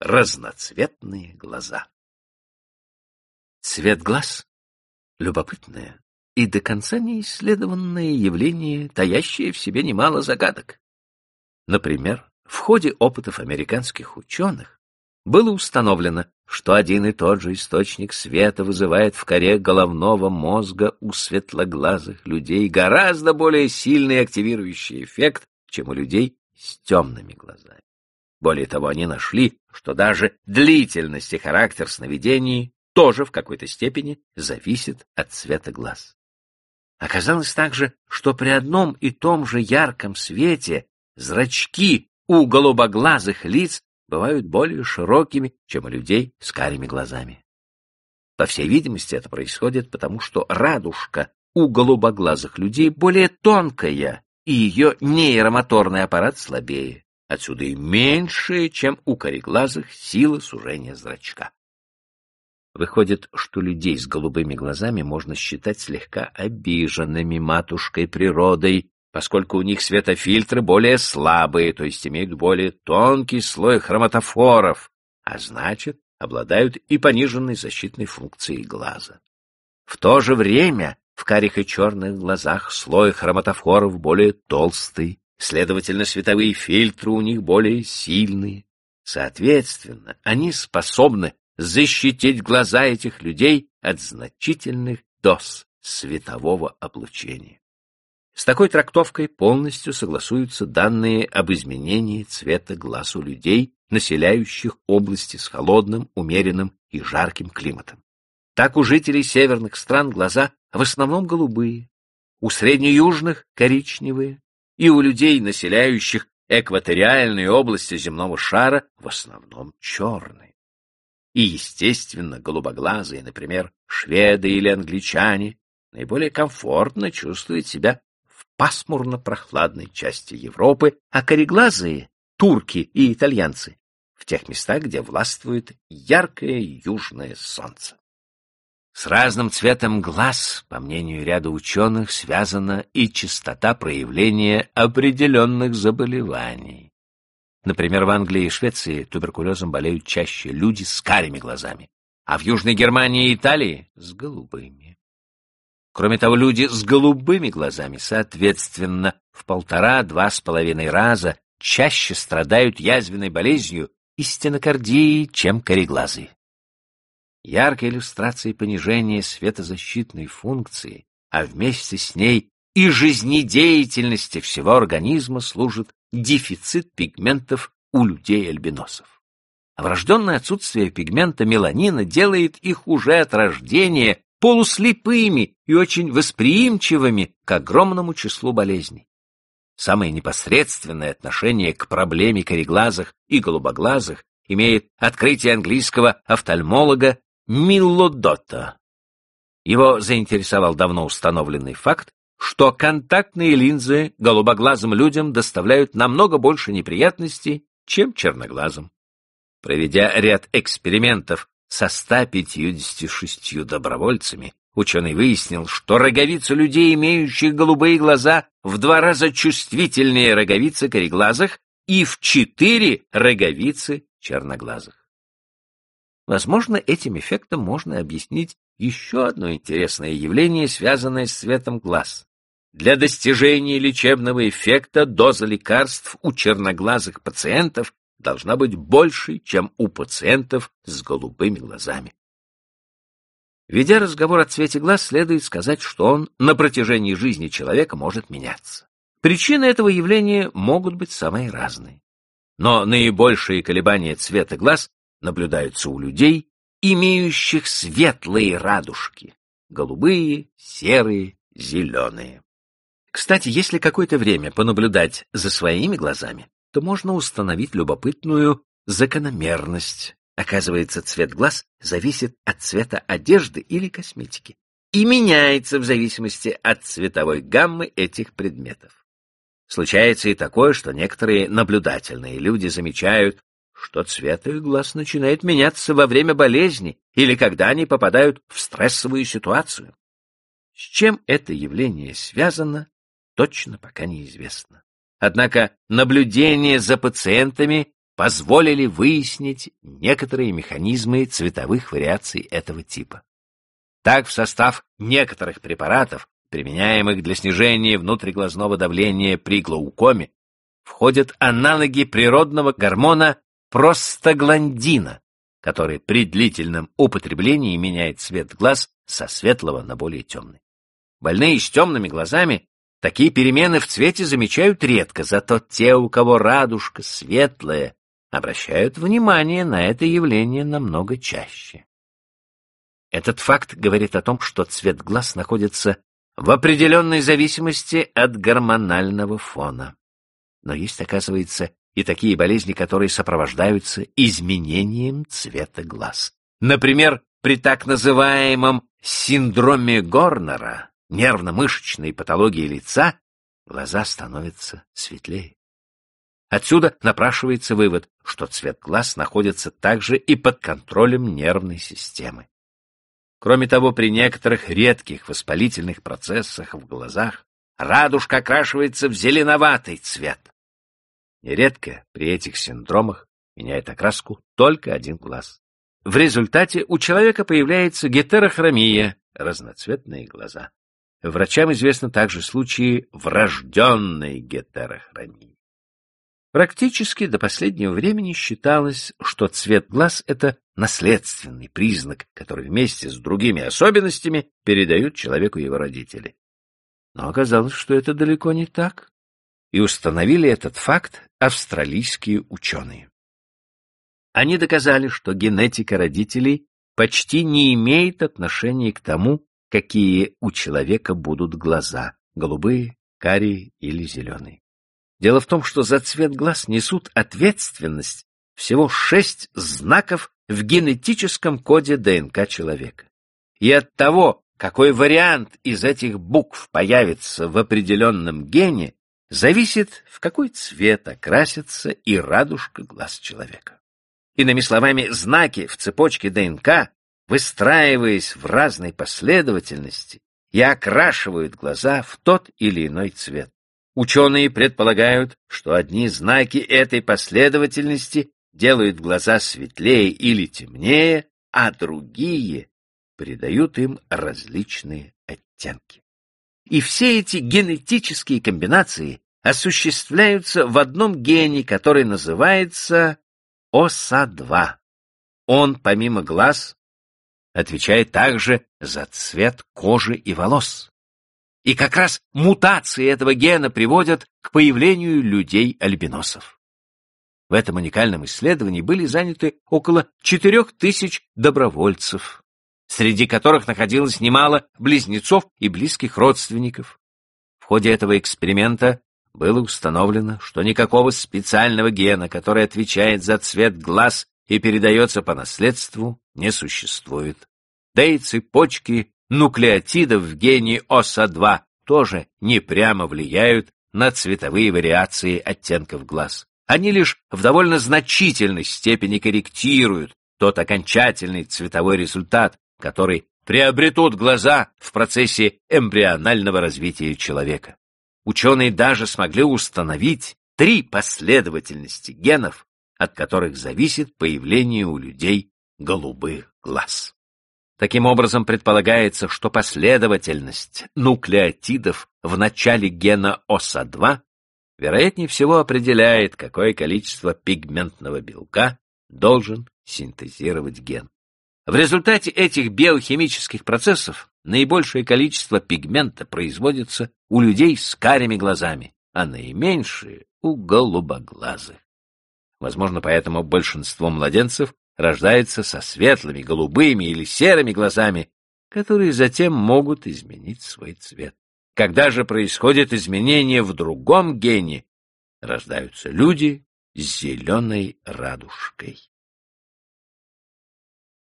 разноцветные глаза. Цвет глаз — любопытное и до конца неисследованное явление, таящее в себе немало загадок. Например, в ходе опытов американских ученых было установлено, что один и тот же источник света вызывает в коре головного мозга у светлоглазых людей гораздо более сильный активирующий эффект, чем у людей с темными глазами. Более того, они нашли, что даже длительность и характер сновидений тоже в какой-то степени зависит от цвета глаз. Оказалось также, что при одном и том же ярком свете зрачки у голубоглазых лиц бывают более широкими, чем у людей с карими глазами. По всей видимости, это происходит потому, что радужка у голубоглазых людей более тонкая, и ее нейромоторный аппарат слабее. Отсюда и меньшая, чем у кореглазых, сила сужения зрачка. Выходит, что людей с голубыми глазами можно считать слегка обиженными матушкой природой, поскольку у них светофильтры более слабые, то есть имеют более тонкий слой хроматофоров, а значит, обладают и пониженной защитной функцией глаза. В то же время в карих и черных глазах слой хроматофоров более толстый, следовательно, световые фильтры у них более сильные. Соответственно, они способны защитить глаза этих людей от значительных доз светового облучения. С такой трактовкой полностью согласуются данные об изменении цвета глаз у людей, населяющих области с холодным, умеренным и жарким климатом. Так у жителей северных стран глаза в основном голубые, у среднеюжных — коричневые, и у людей, населяющих экваториальные области земного шара, в основном черные. И, естественно, голубоглазые, например, шведы или англичане, наиболее комфортно чувствуют себя в пасмурно-прохладной части Европы, а кореглазые — турки и итальянцы — в тех местах, где властвует яркое южное солнце. С разным цветом глаз, по мнению ряда ученых, связана и частота проявления определенных заболеваний. Например, в Англии и Швеции туберкулезом болеют чаще люди с карими глазами, а в Южной Германии и Италии — с голубыми. Кроме того, люди с голубыми глазами, соответственно, в полтора-два с половиной раза чаще страдают язвенной болезнью и стенокардией, чем кореглазые. Яркой иллюстрацией понижения светозащитной функции, а вместе с ней и жизнедеятельности всего организма служит дефицит пигментов у людей-альбиносов. Врожденное отсутствие пигмента меланина делает их уже от рождения полуслепыми и очень восприимчивыми к огромному числу болезней. Самое непосредственное отношение к проблеме кореглазых и голубоглазых имеет открытие английского офтальмолога Миллодота. Его заинтересовал давно установленный факт, что контактные линзы голубоглазым людям доставляют намного больше неприятностей, чем черноглазым. Проведя ряд экспериментов со 156 добровольцами, ученый выяснил, что роговицы людей, имеющих голубые глаза, в два раза чувствительнее роговицы кореглазых и в четыре роговицы черноглазых. Возможно, этим эффектом можно объяснить еще одно интересное явление, связанное с цветом глаз. Для достижения лечебного эффекта доза лекарств у черноглазых пациентов должна быть больше, чем у пациентов с голубыми глазами. Ведя разговор о цвете глаз, следует сказать, что он на протяжении жизни человека может меняться. Причины этого явления могут быть самые разные. Но наибольшие колебания цвета глаз наблюдаются у людей, имеющих светлые радужки — голубые, серые, зеленые. Кстати, если какое-то время понаблюдать за своими глазами, то можно установить любопытную закономерность. Оказывается, цвет глаз зависит от цвета одежды или косметики и меняется в зависимости от цветовой гаммы этих предметов. Случается и такое, что некоторые наблюдательные люди замечают, что цвет их глаз начинает меняться во время болезни или когда они попадают в стрессовую ситуацию. С чем это явление связано, точно пока неизвестно. Однако наблюдение за пациентами позволили выяснить некоторые механизмы цветовых вариаций этого типа. Так, в состав некоторых препаратов, применяемых для снижения внутриглазного давления при глаукоме, входят аналоги природного гормона простагландина, который при длительном употреблении меняет цвет глаз со светлого на более темный. Больные с темными глазами такие перемены в цвете замечают редко, зато те, у кого радужка светлая, обращают внимание на это явление намного чаще. Этот факт говорит о том, что цвет глаз находится в определенной зависимости от гормонального фона. Но есть, оказывается, и такие болезни, которые сопровождаются изменением цвета глаз. Например, при так называемом синдроме Горнера, нервно-мышечной патологии лица, глаза становятся светлее. Отсюда напрашивается вывод, что цвет глаз находится также и под контролем нервной системы. Кроме того, при некоторых редких воспалительных процессах в глазах радужка окрашивается в зеленоватый цвет. Нередко при этих синдромах меняет окраску только один глаз. В результате у человека появляется гетерохромия, разноцветные глаза. Врачам известны также случаи врожденной гетерохромии. Практически до последнего времени считалось, что цвет глаз — это наследственный признак, который вместе с другими особенностями передают человеку его родители. Но оказалось, что это далеко не так и установили этот факт австралийские ученые. Они доказали, что генетика родителей почти не имеет отношения к тому, какие у человека будут глаза — голубые, карие или зеленые. Дело в том, что за цвет глаз несут ответственность всего шесть знаков в генетическом коде ДНК человека. И от того, какой вариант из этих букв появится в определенном гене, зависит, в какой цвет окрасится и радужка глаз человека. Иными словами, знаки в цепочке ДНК, выстраиваясь в разной последовательности, и окрашивают глаза в тот или иной цвет. Ученые предполагают, что одни знаки этой последовательности делают глаза светлее или темнее, а другие придают им различные оттенки. И все эти генетические комбинации осуществляются в одном гене, который называется ОСА-2. Он, помимо глаз, отвечает также за цвет кожи и волос. И как раз мутации этого гена приводят к появлению людей-альбиносов. В этом уникальном исследовании были заняты около 4000 добровольцев, среди которых находилось немало близнецов и близких родственников. В ходе этого эксперимента было установлено, что никакого специального гена, который отвечает за цвет глаз и передается по наследству, не существует. Да и цепочки нуклеотидов в гене ОСА-2 тоже не прямо влияют на цветовые вариации оттенков глаз. Они лишь в довольно значительной степени корректируют тот окончательный цветовой результат, который приобретут глаза в процессе эмбрионального развития человека. Ученые даже смогли установить три последовательности генов, от которых зависит появление у людей голубых глаз. Таким образом, предполагается, что последовательность нуклеотидов в начале гена ОСА-2 вероятнее всего определяет, какое количество пигментного белка должен синтезировать ген. В результате этих биохимических процессов наибольшее количество пигмента производится у людей с карими глазами, а наименьшее — у голубоглазых. Возможно, поэтому большинство младенцев рождается со светлыми, голубыми или серыми глазами, которые затем могут изменить свой цвет. Когда же происходит изменение в другом гене, рождаются люди с зеленой радужкой.